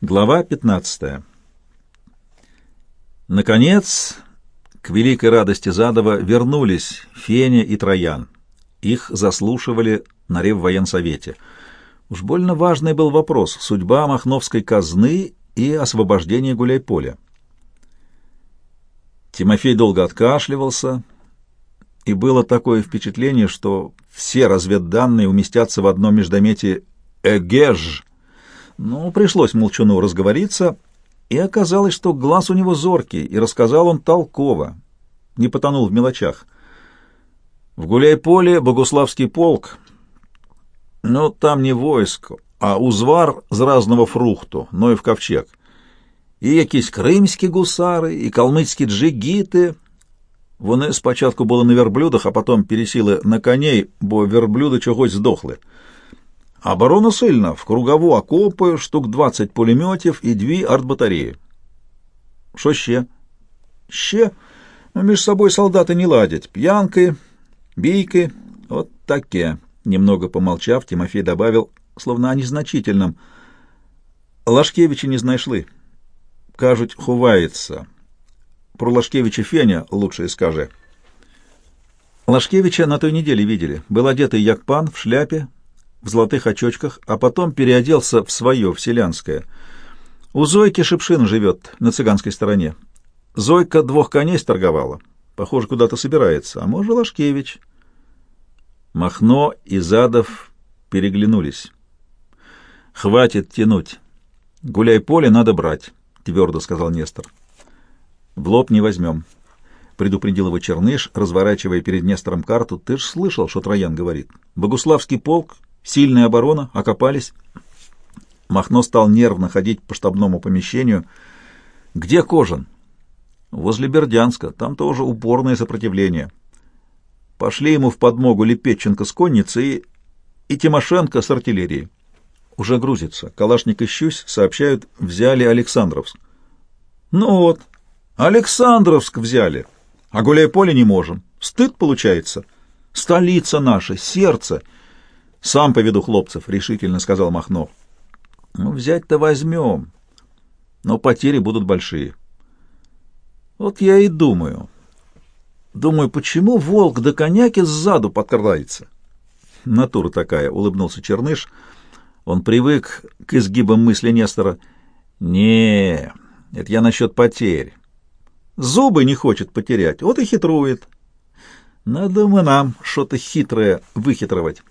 Глава 15. Наконец, к великой радости Задова вернулись Феня и Троян. Их заслушивали на Реввоенсовете. Уж больно важный был вопрос — судьба Махновской казны и освобождение Гуляйполя. Тимофей долго откашливался, и было такое впечатление, что все разведданные уместятся в одном междометии «Эгеж», ну, пришлось молчуну разговориться, и оказалось, что глаз у него зоркий, и рассказал он толково, не потонул в мелочах. В гуляй-поле Богуславский полк, ну, там не войско, а узвар з разного фрухту, но и в ковчег. І якісь кримські гусари, і калмицькі джигіти. Вони спочатку були на верблюдах, а потім пересіли на коней, бо верблюди чогось здохли. Оборона сильна, в кругову окопи, штук 20 пулеметів і дві артбатареї. Що ще? Ще ну, між собою солдати не ладять. П'янки, бійки, от таке. Немного помолчав, Тимофей добавил, словно о незначительном. Лашкевича не знайшли. Кажуть, ховається. Про Лашкевича Феня лучше скажи. Лашкевича на той неделе видели. Был одетый як пан в шляпе, в золотых очочках, а потом переоделся в свое, в селянское. У Зойки Шипшин живет на цыганской стороне. Зойка двух коней торговала. Похоже, куда-то собирается. А может, Лашкевич. Махно и Задов переглянулись. «Хватит тянуть. Гуляй поле надо брать», — твердо сказал Нестор. «В лоб не возьмем», — предупредил его Черныш, разворачивая перед Нестором карту. «Ты ж слышал, что Троян говорит. Богуславский полк Сильная оборона, окопались. Махно стал нервно ходить по штабному помещению. «Где Кожан?» «Возле Бердянска. Там тоже упорное сопротивление. Пошли ему в подмогу Лепетченко с конницей и, Тимошенко с артиллерией. Уже грузится. Калашник и Щусь сообщают, взяли Александровск. Ну вот, Александровск взяли, а гуляй-поле не можем. Стыд получается. Столица наша, сердце — сам поведу хлопцев, — решительно сказал Махно. Ну, взять-то возьмем, но потери будут большие. Вот я и думаю. Думаю, почему волк до коняки сзаду подкрадается? Натура такая, — улыбнулся Черныш. Он привык к изгибам мысли Нестора. Не, это я насчет потерь. Зубы не хочет потерять, вот и хитрует. Надо мы нам что-то хитрое выхитровать.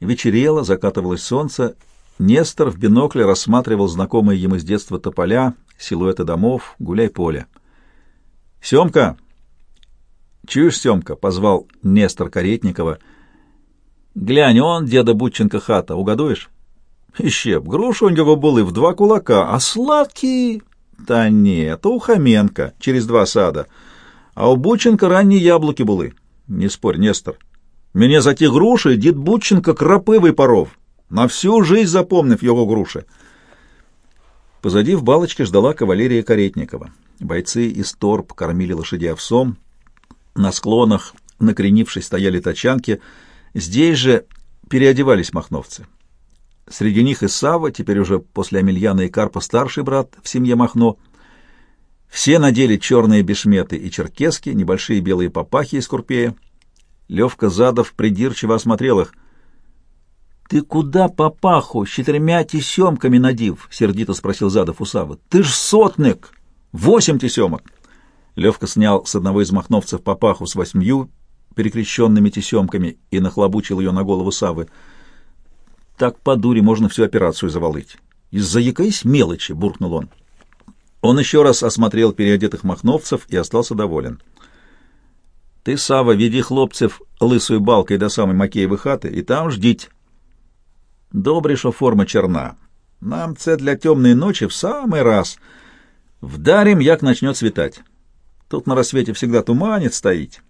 Вечерело, закатывалось солнце. Нестор в бинокле рассматривал знакомые ему с детства тополя, силуэты домов, гуляй-поле. «Семка!» «Чуешь, Семка?» — позвал Нестор Каретникова. «Глянь, он, деда Бутченко хата, угадуешь?» «Іще б, груши у него были в два кулака, а сладкие...» «Та нет, у Хоменко, через два сада, а у Бутченко ранние яблоки были». «Не спорь, Нестор». Меня за ті груши дід Бутченко крапивий поров, на всю жизнь запомнив его груши. Позади в балочке ждала кавалерия Каретникова. Бойцы из торп кормили лошадей овсом. На склонах, накренившись, стояли тачанки. Здесь же переодевались махновцы. Среди них и Сава, теперь уже после Амельяна и Карпа старший брат в семье Махно. Все надели черные бешметы и черкески, небольшие белые папахи из курпея. Левка Задов придирчиво осмотрел их. — Ты куда папаху с четырьмя тесемками надив? — сердито спросил Задов у Савы. — Ты ж сотник! Восемь тесемок! Левка снял с одного из махновцев папаху с восьмью перекрещенными тесемками и нахлобучил ее на голову Савы. Так по дуре можно всю операцию завалить. Из-за якоїсь мелочи, — буркнул он. Он еще раз осмотрел переодетых махновцев и остался доволен. — Ти, Сава, веди хлопців лисою балкою до самої Макеєвої хати і там ждіть. Добре, що форма черна. Нам це для темної ночи в самый раз. Вдарим, як начнет светать. Тут на рассвете всегда туманец стоит.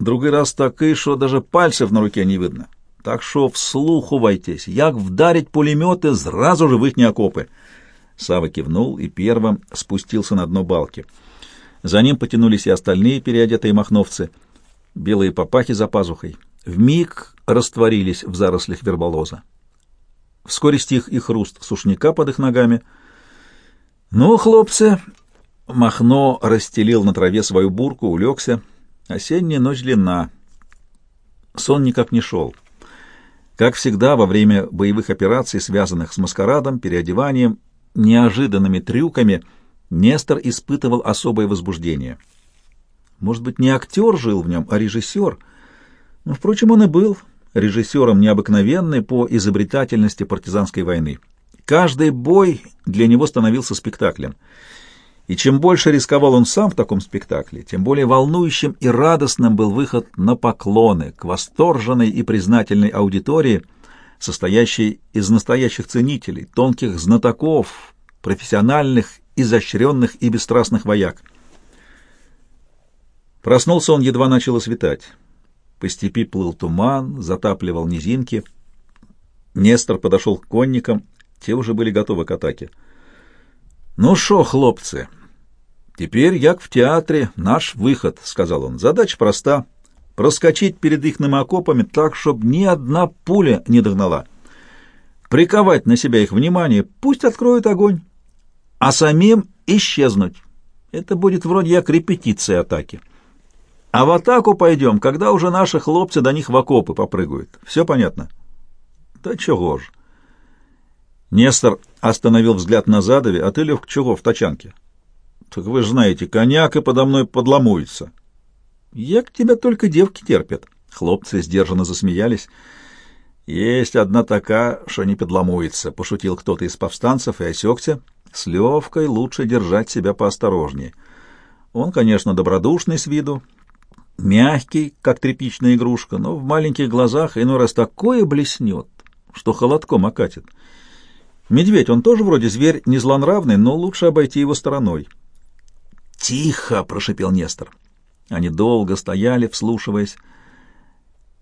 Другий раз такий, що даже пальцев на руке не видно. Так що вслухувайтесь, як вдарить пулеметы сразу же в ихние окопы. Сава кивнул и первым спустился на дно балки. За ним потянулись и остальные переодетые махновцы, белые папахи за пазухой. В миг растворились в зарослях верболоза. Вскоре стих и хруст сушняка под их ногами. «Ну, хлопцы!» Махно расстелил на траве свою бурку, улегся. Осенняя ночь длинна. Сон никак не шел. Как всегда, во время боевых операций, связанных с маскарадом, переодеванием, неожиданными трюками, Нестор испытывал особое возбуждение. Может быть, не актер жил в нем, а режиссер. Но, впрочем, он и был режиссером необыкновенной по изобретательности партизанской войны. Каждый бой для него становился спектаклем. И чем больше рисковал он сам в таком спектакле, тем более волнующим и радостным был выход на поклоны к восторженной и признательной аудитории, состоящей из настоящих ценителей, тонких знатоков, профессиональных, изощренных и бесстрастных вояк. Проснулся он, едва начало светать. По степи плыл туман, затапливал низинки. Нестор подошел к конникам, те уже были готовы к атаке. «Ну шо, хлопцы, теперь, як в театре, наш выход», — сказал он. «Задача проста — проскочить перед ихными окопами так, чтобы ни одна пуля не догнала. Приковать на себя их внимание, пусть откроют огонь, а самим исчезнуть. Это будет вроде як репетиции атаки. А в атаку пойдем, когда уже наши хлопцы до них в окопы попрыгают. Все понятно?» «Да чего ж». Нестор остановил взгляд на задове, а ты, Лев, чего в тачанке? Так вы же знаете, коньяк и подо мной подломуется. Як тебя только девки терпят. Хлопцы сдержанно засмеялись. Есть одна такая, что не подломуется, пошутил кто-то из повстанцев и осекся. С Левкой лучше держать себя поосторожнее. Он, конечно, добродушный с виду, мягкий, как тряпичная игрушка, но в маленьких глазах иной раз такое блеснет, что холодком окатит. Медведь, он тоже вроде зверь не злонравный, но лучше обойти его стороной. «Тихо!» — прошипел Нестор. Они долго стояли, вслушиваясь.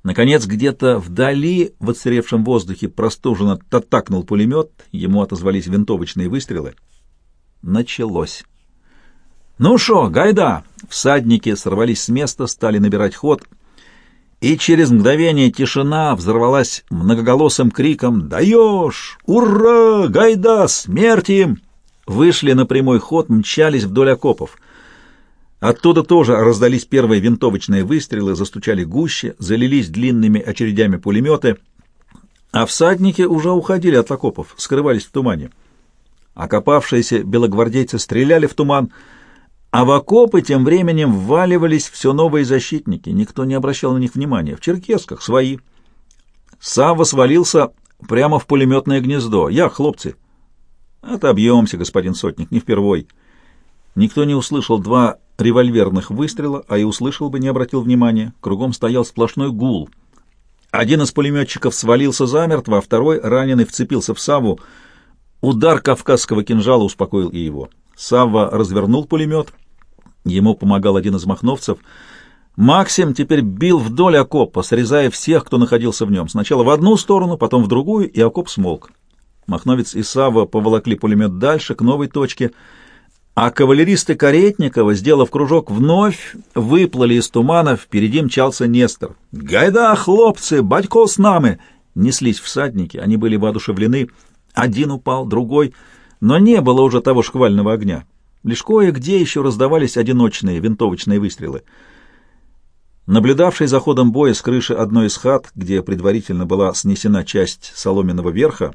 Наконец, где-то вдали, в отсыревшем воздухе, простуженно татакнул пулемет, ему отозвались винтовочные выстрелы. Началось. «Ну шо, гайда!» Всадники сорвались с места, стали набирать ход — и через мгновение тишина взорвалась многоголосым криком «Даешь! Ура! Гайда! Смерть им!» Вышли на прямой ход, мчались вдоль окопов. Оттуда тоже раздались первые винтовочные выстрелы, застучали гуще, залились длинными очередями пулеметы, а всадники уже уходили от окопов, скрывались в тумане. Окопавшиеся белогвардейцы стреляли в туман — а в окопы тем временем вваливались все новые защитники. Никто не обращал на них внимания. В черкесках свои. Савва свалился прямо в пулеметное гнездо. Я, хлопцы. Отобьемся, господин Сотник, не впервой. Никто не услышал два револьверных выстрела, а и услышал бы, не обратил внимания. Кругом стоял сплошной гул. Один из пулеметчиков свалился замертво, а второй, раненый, вцепился в Савву. Удар кавказского кинжала успокоил и его. Савва развернул пулемет — Ему помогал один из махновцев. Максим теперь бил вдоль окопа, срезая всех, кто находился в нем. Сначала в одну сторону, потом в другую, и окоп смолк. Махновец и Савва поволокли пулемет дальше, к новой точке, а кавалеристы Каретникова, сделав кружок, вновь выплыли из тумана, впереди мчался Нестор. «Гайда, хлопцы, батько с нами!» Неслись всадники, они были воодушевлены. Один упал, другой, но не было уже того шквального огня. Лишь кое-где еще раздавались одиночные винтовочные выстрелы. Наблюдавший за ходом боя с крыши одной из хат, где предварительно была снесена часть соломенного верха,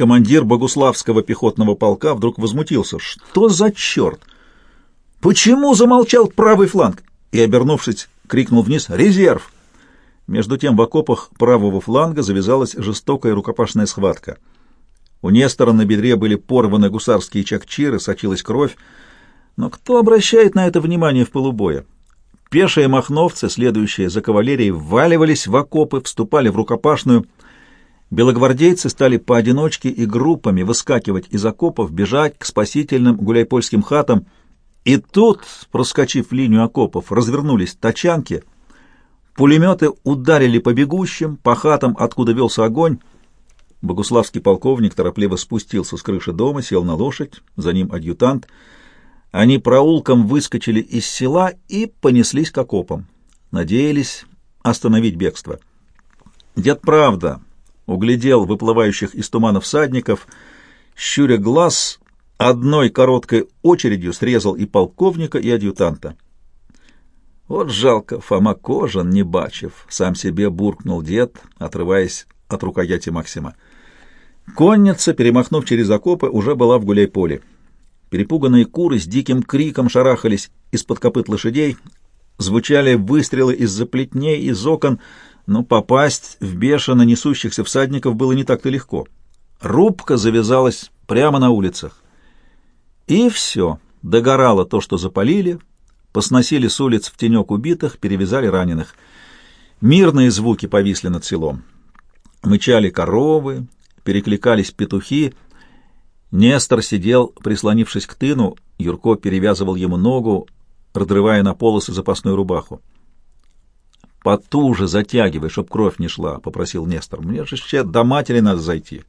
командир Богуславского пехотного полка вдруг возмутился. «Что за черт? Почему замолчал правый фланг?» И, обернувшись, крикнул вниз «Резерв!». Между тем в окопах правого фланга завязалась жестокая рукопашная схватка — у Нестора на бедре были порваны гусарские чакчиры, сочилась кровь. Но кто обращает на это внимание в полубоя? Пешие махновцы, следующие за кавалерией, вваливались в окопы, вступали в рукопашную. Белогвардейцы стали поодиночке и группами выскакивать из окопов, бежать к спасительным гуляйпольским хатам. И тут, проскочив линию окопов, развернулись тачанки. Пулеметы ударили по бегущим, по хатам, откуда велся огонь. Богуславский полковник торопливо спустился с крыши дома, сел на лошадь, за ним адъютант. Они проулком выскочили из села и понеслись к окопам. Надеялись остановить бегство. Дед правда. Углядел выплывающих из тумана всадников, щуря глаз, одной короткой очередью срезал и полковника, и адъютанта. Вот жалко, Фома Кожан, не бачив, сам себе буркнул дед, отрываясь от рукояти Максима. Конница, перемахнув через окопы, уже была в гуляй-поле. Перепуганные куры с диким криком шарахались из-под копыт лошадей, звучали выстрелы из-за плетней, из окон, но попасть в бешено несущихся всадников было не так-то легко. Рубка завязалась прямо на улицах. И все, догорало то, что запалили, посносили с улиц в тенек убитых, перевязали раненых. Мирные звуки повисли над селом. Мычали коровы, перекликались петухи. Нестор сидел, прислонившись к тыну, Юрко перевязывал ему ногу, разрывая на полосы запасную рубаху. «Потуже затягивай, чтоб кровь не шла», — попросил Нестор. «Мне же еще до матери надо зайти.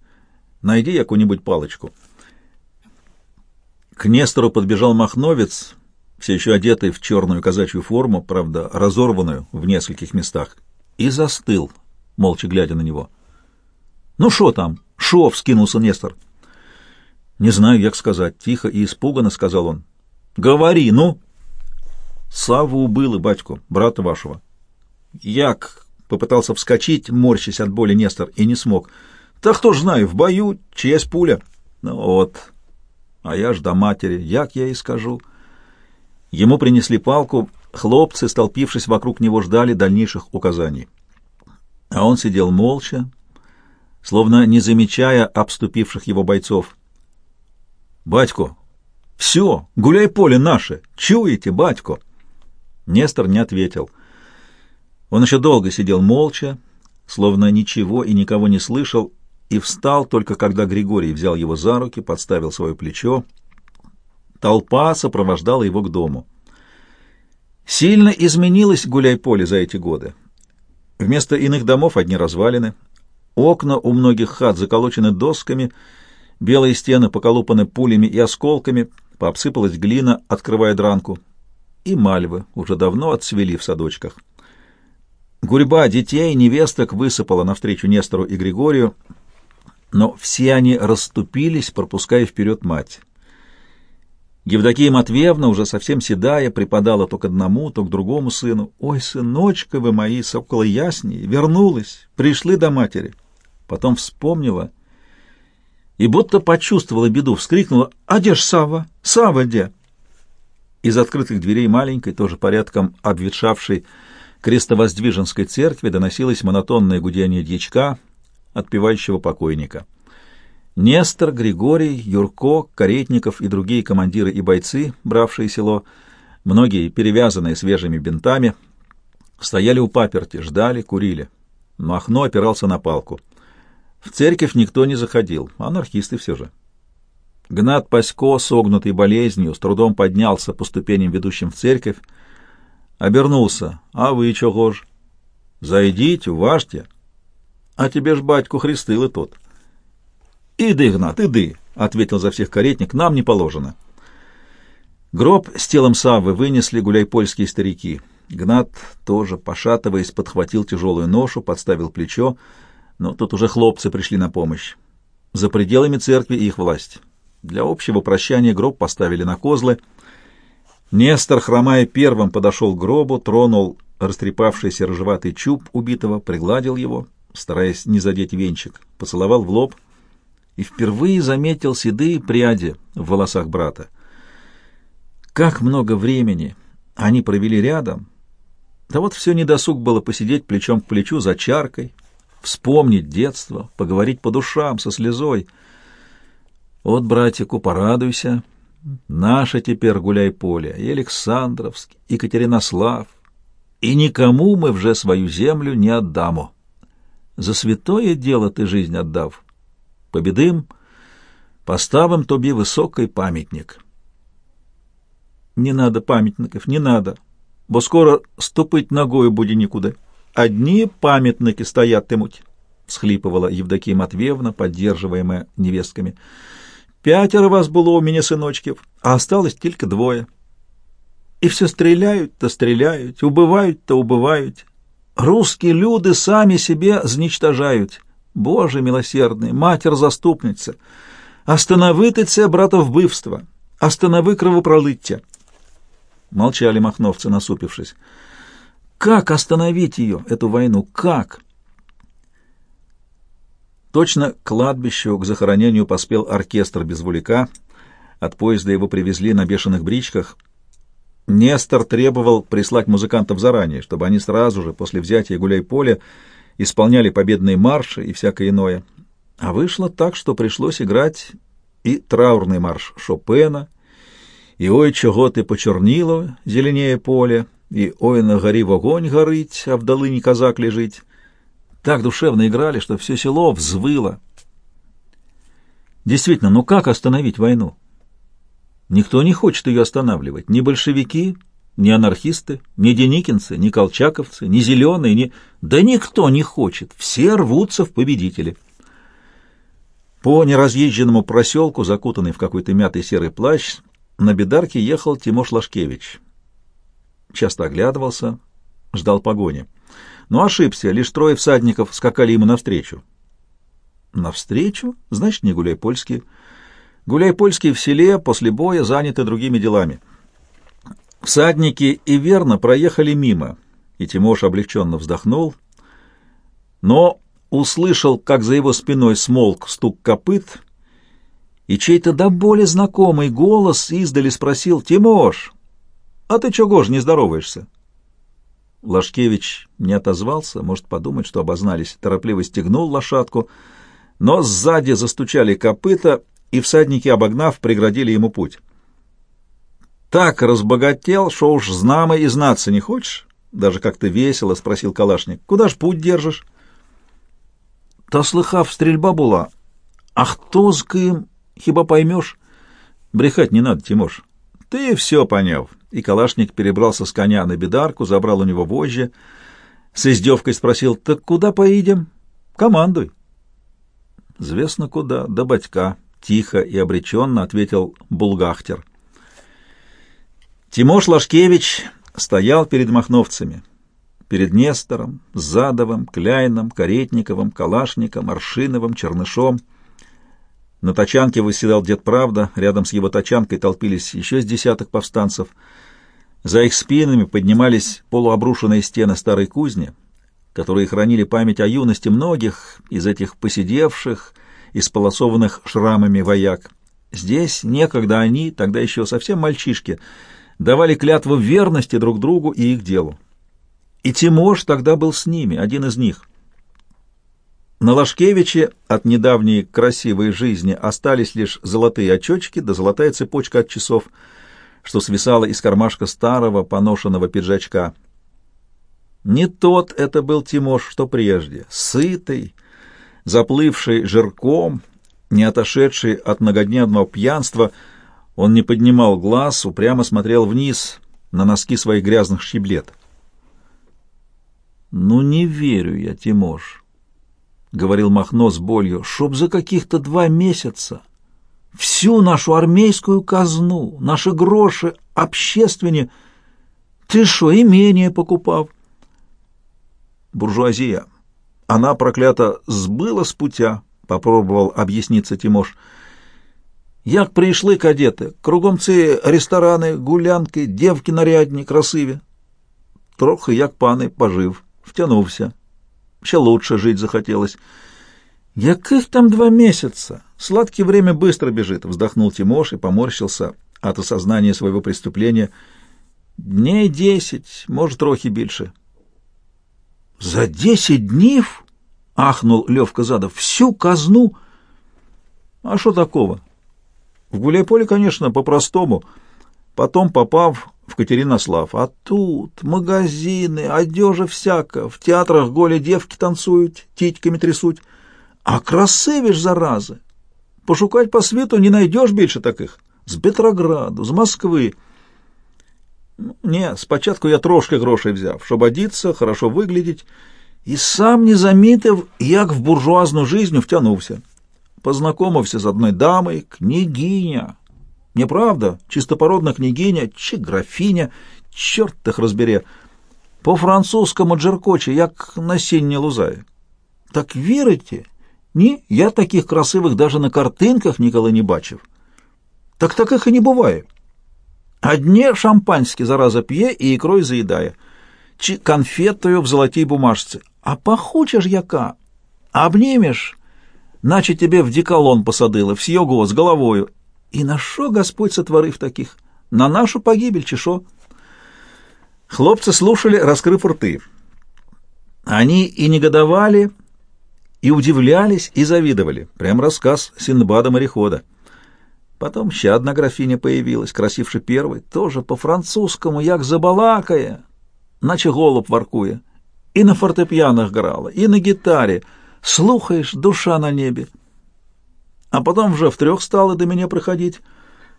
Найди какую-нибудь палочку». К Нестору подбежал махновец, все еще одетый в черную казачью форму, правда, разорванную в нескольких местах, и застыл, молча глядя на него. «Ну что там? Шо?» — вскинулся Нестор. «Не знаю, как сказать», — тихо и испуганно сказал он. «Говори, ну!» Саву убыл и батьку, брата вашего. Як попытался вскочить, морщась от боли Нестор, и не смог. Да кто ж знаю, в бою чьясь пуля. Ну вот, а я ж до матери, як я и скажу. Ему принесли палку, хлопцы, столпившись вокруг него, ждали дальнейших указаний. А он сидел молча, словно не замечая обступивших его бойцов. «Батько, все, гуляй поле наше, чуете, батько?» Нестор не ответил. Он еще долго сидел молча, словно ничего и никого не слышал, и встал только когда Григорий взял его за руки, подставил свое плечо. Толпа сопровождала его к дому. Сильно изменилось гуляй-поле за эти годы. Вместо иных домов одни развалины, окна у многих хат заколочены досками, белые стены поколупаны пулями и осколками, пообсыпалась глина, открывая дранку и мальвы уже давно отцвели в садочках. Гурьба детей, невесток высыпала навстречу Нестору и Григорию, но все они расступились, пропуская вперед мать. Евдокия Матвеевна, уже совсем седая, припадала то к одному, то к другому сыну. «Ой, сыночка вы мои, сокола ясней, вернулась, пришли до матери». Потом вспомнила и будто почувствовала беду, вскрикнула «А где ж Сава? Сава где?» Из открытых дверей маленькой, тоже порядком обветшавшей крестовоздвиженской церкви доносилось монотонное гудение дьячка, отпевающего покойника. Нестор, Григорий, Юрко, Каретников и другие командиры и бойцы, бравшие село, многие перевязанные свежими бинтами, стояли у паперти, ждали, курили. Махно опирался на палку. В церковь никто не заходил, анархисты все же. Гнат Пасько, согнутый болезнью, с трудом поднялся по ступеням, ведущим в церковь, обернулся. «А вы чего ж?» «Зайдите, уважьте». «А тебе ж батьку хрестил и тот». «Иды, Гнат, иды», — ответил за всех каретник, — «нам не положено». Гроб с телом Саввы вынесли гуляйпольские старики. Гнат тоже, пошатываясь, подхватил тяжелую ношу, подставил плечо, но тут уже хлопцы пришли на помощь. За пределами церкви их власть. Для общего прощания гроб поставили на козлы. Нестор, хромая первым, подошел к гробу, тронул растрепавшийся рыжеватый чуб убитого, пригладил его, стараясь не задеть венчик, поцеловал в лоб и впервые заметил седые пряди в волосах брата. Как много времени они провели рядом! Да вот все недосуг было посидеть плечом к плечу за чаркой, вспомнить детство, поговорить по душам со слезой — вот, братику, порадуйся. Наше теперь гуляй-поле, и Александровск, и Катеринослав, и никому мы вже свою землю не отдамо. За святое дело ты жизнь отдав. Победим, поставим тобі высокий памятник. Не надо памятников, не надо, бо скоро ступить ногою буде нікуди. Одни памятники стоят тимуть, — схлипывала Евдокия Матвеевна, поддерживаемая невестками. Пятеро вас было у меня сыночків, а осталось тільки двоє. І все стріляють та стріляють, убивають та убивають. Русские люди самі себе зничтожають. Боже милосердний, матір заступниця, остановити це братовбивство, останови кровопролиття. Молчали махновцы, насупившись. Как остановить ее, эту войну? Как? Точно к кладбищу, к захоронению поспел оркестр без вулика. От поезда его привезли на бешеных бричках. Нестор требовал прислать музыкантов заранее, чтобы они сразу же, после взятия гуляй-поля, исполняли победные марши и всякое иное. А вышло так, что пришлось играть и траурный марш Шопена, и «Ой, чего ты почернило, зеленее поле», и «Ой, на горе в огонь горыть, а в долыне казак лежить». Так душевно играли, что все село взвыло. Действительно, ну как остановить войну? Никто не хочет ее останавливать. Ни большевики, ни анархисты, ни деникинцы, ни колчаковцы, ни зеленые, ни... Да никто не хочет. Все рвутся в победители. По неразъезженному проселку, закутанный в какой-то мятый серый плащ, на бедарке ехал Тимош Лашкевич. Часто оглядывался, ждал погони. Но ошибся, лишь трое всадников скакали ему навстречу. Навстречу? Значит, не гуляй-польский. Гуляй-польский в селе после боя заняты другими делами. Всадники и верно проехали мимо, и Тимош облегченно вздохнул, но услышал, как за его спиной смолк стук копыт, и чей-то до боли знакомый голос издали спросил «Тимош, а ты чего ж не здороваешься?» Лашкевич не отозвался, может подумать, что обознались, торопливо стегнул лошадку, но сзади застучали копыта, и всадники, обогнав, преградили ему путь. «Так разбогател, что уж знамо и знаться не хочешь?» Даже как-то весело спросил Калашник. «Куда ж путь держишь?» «Та слыхав, стрельба была. А кто с кем, хиба поймешь?» «Брехать не надо, Тимош. Ты все поняв». И Калашник перебрался с коня на бедарку, забрал у него вожжи. С издевкой спросил, «Так куда поедем?» «Командуй». «Звездно куда, до батька», — тихо и обреченно ответил Булгахтер. Тимош Лашкевич стоял перед махновцами, перед Нестором, Задовым, Кляйном, Каретниковым, Калашником, Аршиновым, Чернышом. На тачанке выседал дед Правда, рядом с его тачанкой толпились еще с десяток повстанцев. За их спинами поднимались полуобрушенные стены старой кузни, которые хранили память о юности многих из этих посидевших, исполосованных шрамами вояк. Здесь некогда они, тогда еще совсем мальчишки, давали клятву верности друг другу и их делу. И Тимош тогда был с ними, один из них. На Лашкевиче от недавней красивой жизни остались лишь золотые очечки да золотая цепочка от часов, что свисала из кармашка старого поношенного пиджачка. Не тот это был Тимош, что прежде, сытый, заплывший жирком, не отошедший от многодневного пьянства, он не поднимал глаз, упрямо смотрел вниз на носки своих грязных щеблет. «Ну, не верю я, Тимош», — говорил Махно с болью, — чтоб за каких-то два месяца всю нашу армейскую казну, наши гроши, общественне, ты что, имение покупав? Буржуазия, она, проклята, сбыла с путя, — попробовал объясниться Тимош. Як прийшли кадети, кругом ці ресторани, гулянки, девки нарядні, красиві. Трохи, як пани, пожив, втянувся. Ще лучше жить захотелось. Яких там два месяца? Сладкое время быстро бежит, вздохнул Тимош и поморщился от осознания своего преступления. Дней десять, может, трохи більше. За десять днів? ахнул Левка Задов. Всю казну? А что такого? В Гуляйполе, конечно, по-простому. Потом, попав в Катеринослав. А тут магазины, одежа всяка, в театрах голі девки танцуют, титьками трясуть. А красиві ж зарази. Пошукать по світу не найдешь більше таких. З Петрограду, з Москви. Ну, не, спочатку я трошки грошей взяв, щоб одіться, хорошо виглядіть, і сам не замітив, як в буржуазну жизнь втягнувся. Познакомився з одной дамой, княгиня, Неправда, чистопородна княгиня чи графиня, чорт их розбере, по-французькому джеркоче, як насіння лузає. Так вірите, Ні, я таких красивих даже на картинках ніколи не бачив. Так таких і не буває. А дне шампанське зараза п'є і ікрою заїдає, чи конфетою в золотій бумажці. А пахуча ж яка, обнімеш, наче тебе в деколон посадили, всього з головою. І на що Господь сотворив таких? На нашу погибель, чи що? Хлопцы слушали, раскрыв рты. Они и негодовали, и удивлялись, и завидовали. Прям рассказ Синдбада-морехода. Потом еще одна графиня появилась, красивши первой, тоже по-французскому, як забалакая, наче голуб воркуя. И на фортепианах грала, и на гитаре. Слухаешь, душа на небе. А потом вже втрьох стали до меня приходить.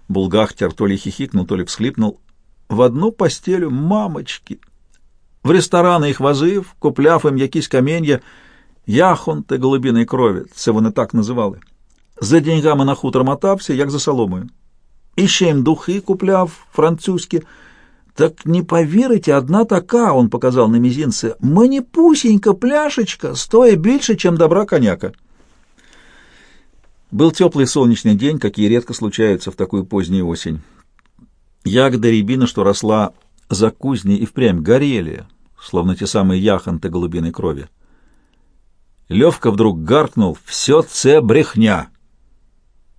Булгахтер то ли хихикнул, то ли всхлипнул в одну постелю мамочки. В ресторани їх возив, купляв їм якісь каміння, яхонти голубіної крові, це вони так називали. За деньгами на хутор мотався, як за соломою. І ще їм духи купляв французькі. Так не повірите, одна така, он показал на мизинце, манипусенька пляшечка, стоя больше, чем добра коняка. Был теплый солнечный день, какие редко случаются в такую позднюю осень. Ягода рябина, что росла за кузней, и впрямь горели, словно те самые яхонты голубиной крови. Левка вдруг гаркнул «Все це брехня!»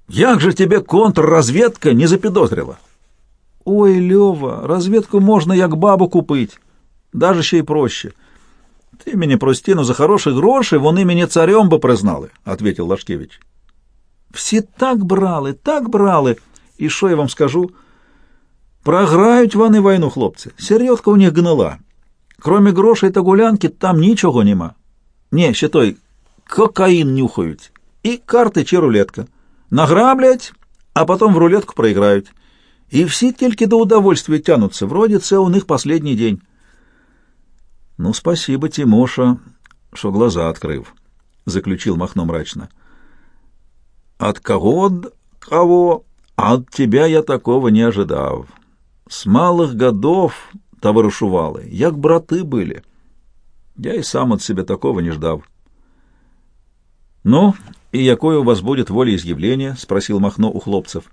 «Як же тебе контрразведка не запідозрила?» «Ой, Лева, разведку можно як бабу купить, даже ще й проще». «Ти мені прости, но за хороші гроші вони мене царем би признали», — ответил Лашкевич. «Всі так брали, так брали, і що я вам скажу?» Програють вони війну, хлопці. Серйозка у них гнила. Кроме грошей та гулянки, там нічого нема. Ні, ще той кокаїн нюхають. І карти чи рулетка. Награблять, а потом в рулетку проиграют. И все тільки до удовольствия тянутся. Вроде це у них последний день. Ну, спасибо, Тимоша, что глаза открыв, заключил Махно мрачно. От кого, от кого, от тебя я такого не ожидал. С малых годов товаришували, як брати были. я и сам от себя такого не ждав. «Ну, и якое у вас будет волеизъявление?» — спросил Махно у хлопцев.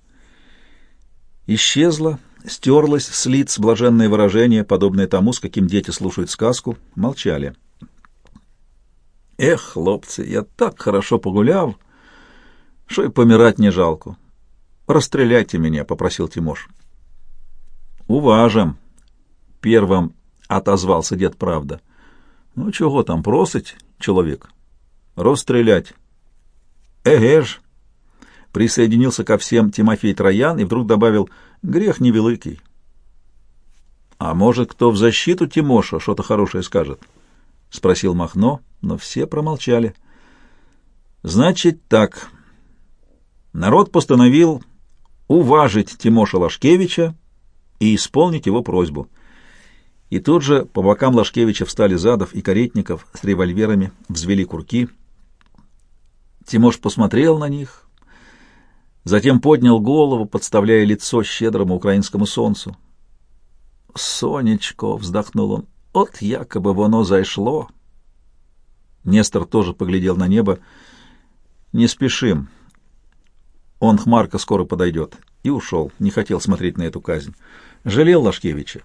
Исчезло, стерлось с лиц блаженное выражение, подобное тому, с каким дети слушают сказку. Молчали. «Эх, хлопцы, я так хорошо погуляв, что и помирать не жалко. Расстреляйте меня», — попросил Тимош. Уважим, первым отозвался дед Правда. Ну, чего там просить, человек? Расстрелять. Эге ж. Присоединился ко всем Тимофей Троян и вдруг добавил «Грех невеликий». «А может, кто в защиту Тимоша что-то хорошее скажет?» — спросил Махно, но все промолчали. «Значит так. Народ постановил уважить Тимоша Лашкевича и исполнить его просьбу. И тут же по бокам Лашкевича встали Задов и Каретников с револьверами, взвели курки. Тимош посмотрел на них, затем поднял голову, подставляя лицо щедрому украинскому солнцу. «Сонечко!» — вздохнул он. «От якобы воно зайшло!» Нестор тоже поглядел на небо. «Не спешим. Он, Хмарка, скоро подойдет». И ушел, не хотел смотреть на эту казнь жалел Лашкевича.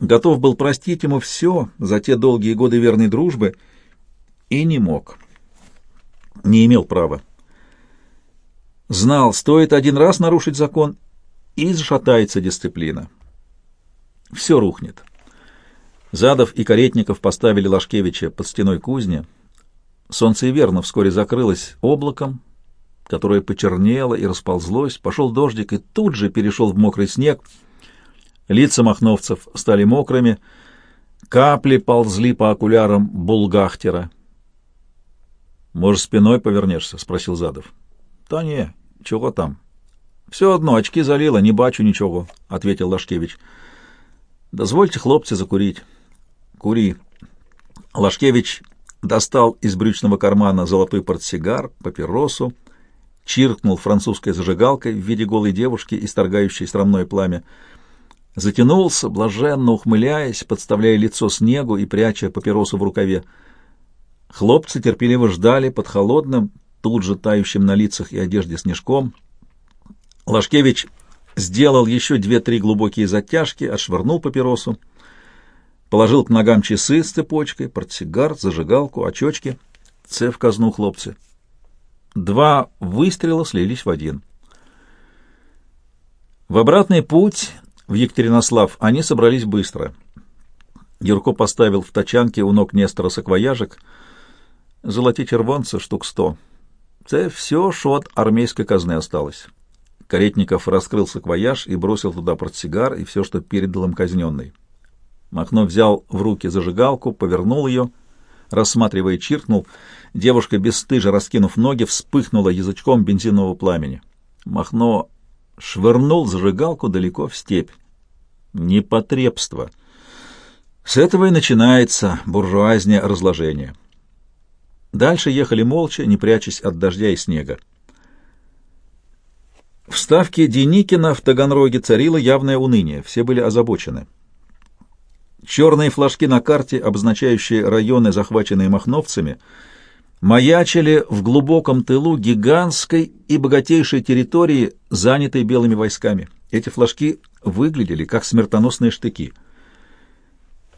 Готов был простить ему все за те долгие годы верной дружбы и не мог. Не имел права. Знал, стоит один раз нарушить закон, и зашатается дисциплина. Все рухнет. Задов и Каретников поставили Лашкевича под стеной кузни. Солнце и верно вскоре закрылось облаком, которое почернело и расползлось, пошел дождик и тут же перешел в мокрый снег — Лица махновцев стали мокрыми, капли ползли по окулярам булгахтера. «Может, спиной повернешься?» — спросил Задов. «Та не, чего там?» «Все одно, очки залило, не бачу ничего», — ответил Лашкевич. «Дозвольте, хлопцы, закурить». «Кури». Лашкевич достал из брючного кармана золотой портсигар, папиросу, чиркнул французской зажигалкой в виде голой девушки, исторгающей срамное пламя, — затянулся, блаженно ухмыляясь, подставляя лицо снегу и пряча папиросу в рукаве. Хлопцы терпеливо ждали под холодным, тут же тающим на лицах и одежде снежком. Лашкевич сделал еще две-три глубокие затяжки, отшвырнул папиросу, положил к ногам часы с цепочкой, портсигар, зажигалку, очочки. Це в казну хлопцы. Два выстрела слились в один. В обратный путь в Екатеринослав они собрались быстро. Юрко поставил в тачанке у ног Нестора саквояжек. Золоті червонца штук сто. Це все, що от армейской казны осталось. Каретников раскрыл саквояж и бросил туда портсигар и все, что передал им казненный. Махно взял в руки зажигалку, повернул ее, рассматривая, чиркнул. Девушка, бесстыже раскинув ноги, вспыхнула язычком бензинового пламени. Махно швырнул зажигалку далеко в степь. Непотребство. С этого и начинается буржуазное разложение. Дальше ехали молча, не прячась от дождя и снега. В ставке Деникина в Таганроге царило явное уныние, все были озабочены. Черные флажки на карте, обозначающие районы, захваченные махновцами, маячили в глубоком тылу гигантской и богатейшей территории, занятой белыми войсками. Эти флажки выглядели как смертоносные штыки.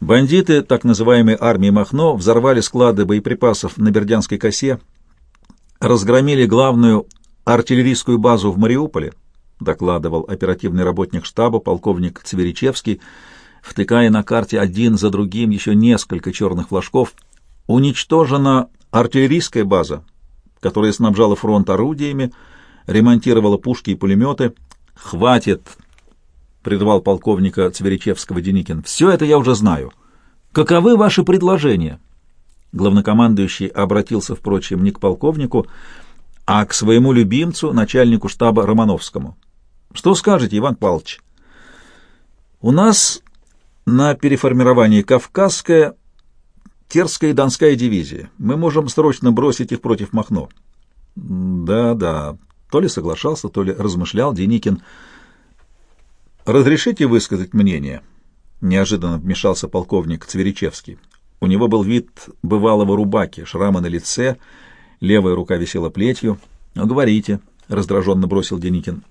Бандиты так называемой армии Махно взорвали склады боеприпасов на Бердянской косе, разгромили главную артиллерийскую базу в Мариуполе, докладывал оперативный работник штаба полковник Цверичевский, втыкая на карте один за другим еще несколько черных флажков. Уничтожена артиллерийская база, которая снабжала фронт орудиями, ремонтировала пушки и пулеметы. «Хватит!» — прервал полковника Цверичевского Деникин. «Все это я уже знаю. Каковы ваши предложения?» Главнокомандующий обратился, впрочем, не к полковнику, а к своему любимцу, начальнику штаба Романовскому. Что скажете, Иван Павлович? У нас на переформировании Кавказская, Терская и Донская дивизии. Мы можем срочно бросить их против Махно. Да-да, то ли соглашался, то ли размышлял Деникин. Разрешите высказать мнение? Неожиданно вмешался полковник Цверичевский. У него был вид бывалого рубаки, шрамы на лице — левая рука висела плетью. «Ну, говорите», — раздраженно бросил Деникин.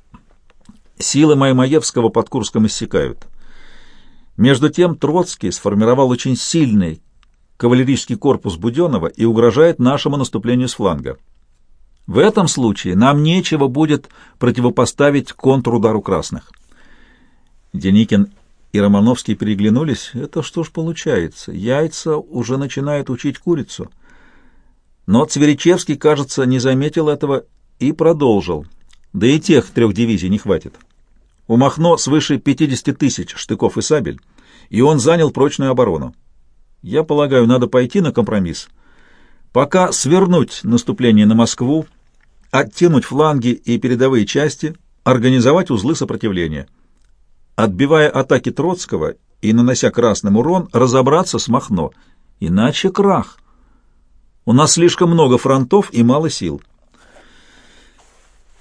«Силы Маймаевского под Курском иссякают. Между тем Троцкий сформировал очень сильный кавалерийский корпус Буденова и угрожает нашему наступлению с фланга. В этом случае нам нечего будет противопоставить контрудару красных». Деникин и Романовский переглянулись. «Это что ж получается? Яйца уже начинают учить курицу». Но Цверичевский, кажется, не заметил этого и продолжил. Да и тех трех дивизий не хватит. У Махно свыше 50 тысяч штыков и сабель, и он занял прочную оборону. Я полагаю, надо пойти на компромисс. Пока свернуть наступление на Москву, оттянуть фланги и передовые части, организовать узлы сопротивления. Отбивая атаки Троцкого и нанося красным урон, разобраться с Махно. Иначе крах. У нас слишком много фронтов и мало сил.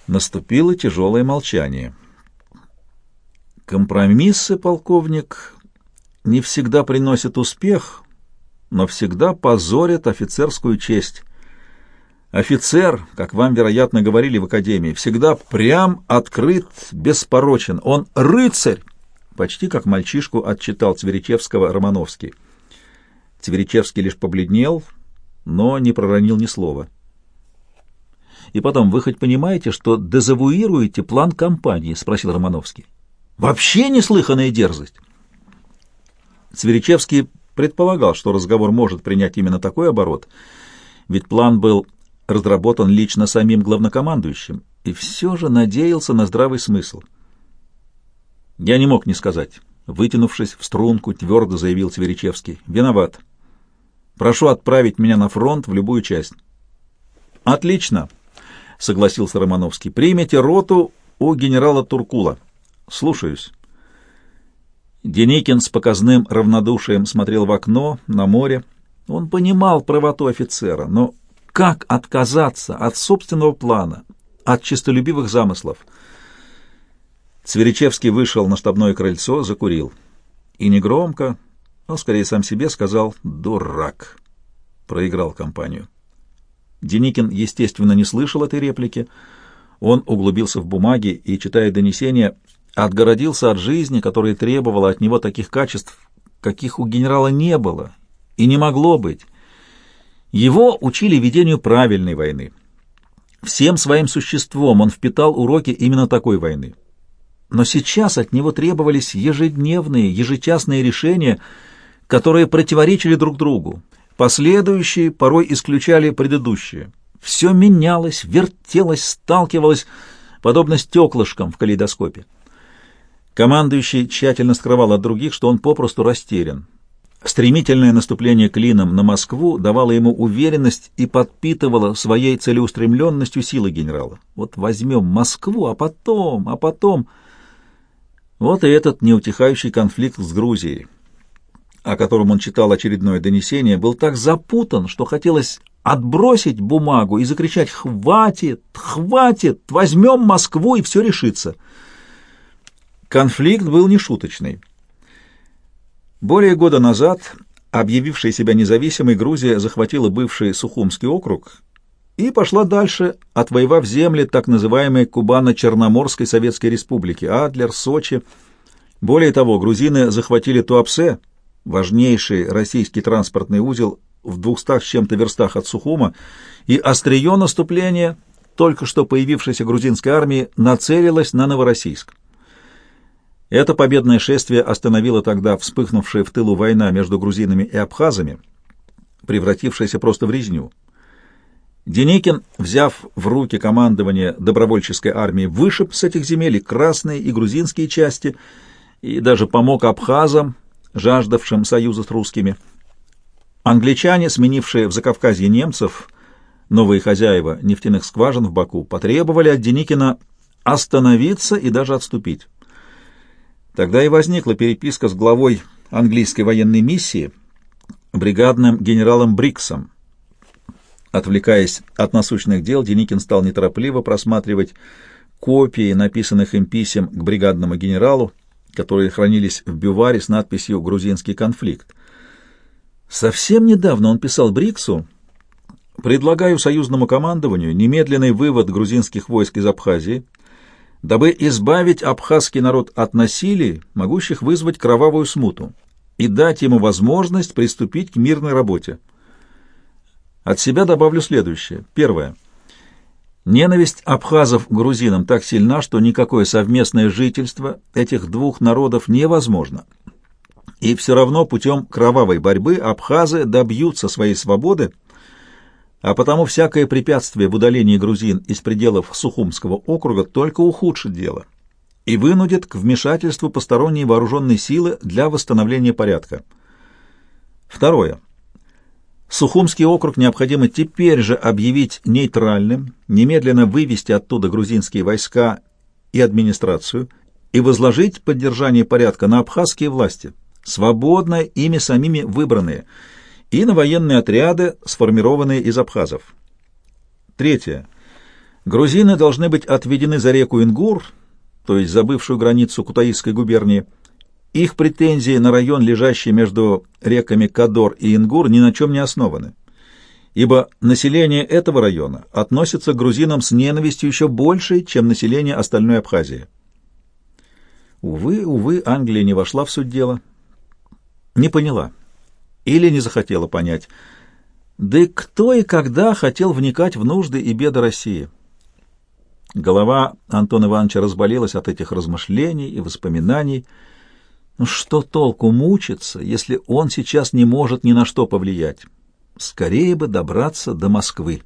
Наступило тяжелое молчание. Компромиссы, полковник, не всегда приносят успех, но всегда позорят офицерскую честь. Офицер, как вам, вероятно, говорили в академии, всегда прям, открыт, беспорочен. Он рыцарь, почти как мальчишку отчитал Цверичевского Романовский. Цверичевский лишь побледнел, но не проронил ни слова. «И потом, вы хоть понимаете, что дезавуируете план компании?» — спросил Романовский. «Вообще неслыханная дерзость!» Цверичевский предполагал, что разговор может принять именно такой оборот, ведь план был разработан лично самим главнокомандующим, и все же надеялся на здравый смысл. «Я не мог не сказать», — вытянувшись в струнку, твердо заявил Цверичевский. «Виноват. Прошу отправить меня на фронт в любую часть. Отлично, согласился Романовский. Примите роту у генерала Туркула. Слушаюсь. Деникин с показным равнодушием смотрел в окно, на море. Он понимал правоту офицера, но как отказаться от собственного плана, от честолюбивых замыслов? Цверичевский вышел на штабное крыльцо, закурил. И негромко, но скорее сам себе сказал «дурак». проиграл кампанию. Деникин, естественно, не слышал этой реплики. Он углубился в бумаги и, читая донесения, отгородился от жизни, которая требовала от него таких качеств, каких у генерала не было и не могло быть. Его учили ведению правильной войны. Всем своим существом он впитал уроки именно такой войны. Но сейчас от него требовались ежедневные, ежечасные решения, которые противоречили друг другу. Последующие порой исключали предыдущие. Все менялось, вертелось, сталкивалось, подобно стеклышкам в калейдоскопе. Командующий тщательно скрывал от других, что он попросту растерян. Стремительное наступление клином на Москву давало ему уверенность и подпитывало своей целеустремленностью силы генерала. Вот возьмем Москву, а потом, а потом... Вот и этот неутихающий конфликт с Грузией, о котором он читал очередное донесение, был так запутан, что хотелось отбросить бумагу и закричать «Хватит! Хватит! Возьмем Москву, и все решится!» Конфликт был нешуточный. Более года назад объявившая себя независимой Грузия захватила бывший Сухумский округ и пошла дальше, отвоевав земли так называемой Кубано-Черноморской Советской Республики, Адлер, Сочи. Более того, грузины захватили Туапсе, важнейший российский транспортный узел в двухстах с чем-то верстах от Сухума, и острие наступления только что появившейся грузинской армии нацелилось на Новороссийск. Это победное шествие остановило тогда вспыхнувшая в тылу война между грузинами и абхазами, превратившаяся просто в резню. Деникин, взяв в руки командование добровольческой армии, вышиб с этих земель и красные, и грузинские части, и даже помог абхазам, жаждавшим союза с русскими. Англичане, сменившие в Закавказье немцев, новые хозяева нефтяных скважин в Баку, потребовали от Деникина остановиться и даже отступить. Тогда и возникла переписка с главой английской военной миссии, бригадным генералом Бриксом. Отвлекаясь от насущных дел, Деникин стал неторопливо просматривать копии написанных им писем к бригадному генералу, которые хранились в бюваре с надписью «Грузинский конфликт». Совсем недавно он писал Бриксу «Предлагаю союзному командованию немедленный вывод грузинских войск из Абхазии, дабы избавить абхазский народ от насилий, могущих вызвать кровавую смуту, и дать ему возможность приступить к мирной работе. От себя добавлю следующее. Первое. Ненависть абхазов к грузинам так сильна, что никакое совместное жительство этих двух народов невозможно. И все равно путем кровавой борьбы абхазы добьются своей свободы, а потому всякое препятствие в удалении грузин из пределов Сухумского округа только ухудшит дело и вынудит к вмешательству посторонней вооруженной силы для восстановления порядка. Второе. Сухумский округ необходимо теперь же объявить нейтральным, немедленно вывести оттуда грузинские войска и администрацию и возложить поддержание порядка на абхазские власти, свободно ими самими выбранные – и на военные отряды, сформированные из абхазов. Третье. Грузины должны быть отведены за реку Ингур, то есть за бывшую границу Кутаисской губернии. Их претензии на район, лежащий между реками Кадор и Ингур, ни на чем не основаны, ибо население этого района относится к грузинам с ненавистью еще большей, чем население остальной Абхазии. Увы, увы, Англия не вошла в суть дела, не поняла или не захотела понять. Да и кто и когда хотел вникать в нужды и беды России? Голова Антона Ивановича разболелась от этих размышлений и воспоминаний. Ну что толку мучиться, если он сейчас не может ни на что повлиять? Скорее бы добраться до Москвы.